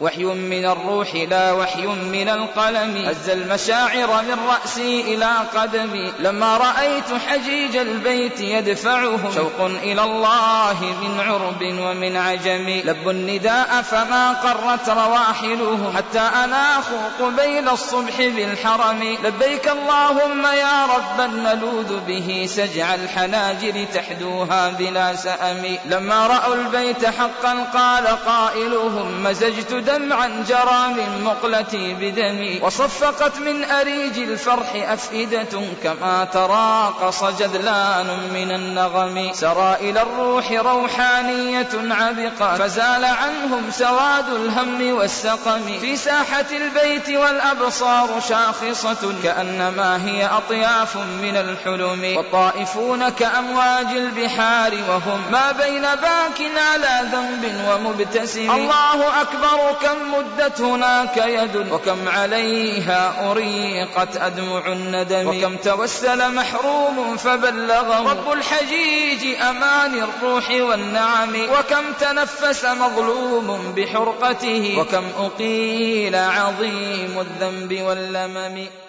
وحي من الروح لا وحي من القلم. هز المشاعر من رأسي إلى قدمي. لما رأيت حجيج البيت يدفعهم. شوق إلى الله من عرب ومن عجم. لب النداء فما قرت رواحلهم. حتى أناخ قبيل الصبح بالحرم. لبيك اللهم يا رب نلوذ به. سجع الحناجر تحدوها بلا سأم. لما رأوا البيت حقا قال قائلهم مزجت دمعا جرى من مقلتي بدمي وصفقت من أريج الفرح أفئدة كما تراقص جذلان من النغم. سرى إلى الروح روحانية عبقا فزال عنهم سواد الهم والسقم. في ساحة البيت والأبصار شاخصة كأنما هي أطياف من الحلم. والطائفون كأمواج البحار وهم ما بين باك على ذنب ومبتسم. الله أكبر كم مدت هناك يد وكم عليها أريقت أدمع الندم. وكم توسل محروم فبلغه رب الحجيج أمان الروح والنعم. وكم تنفس مظلوم بحرقته. وكم أقيل عظيم الذنب واللمم.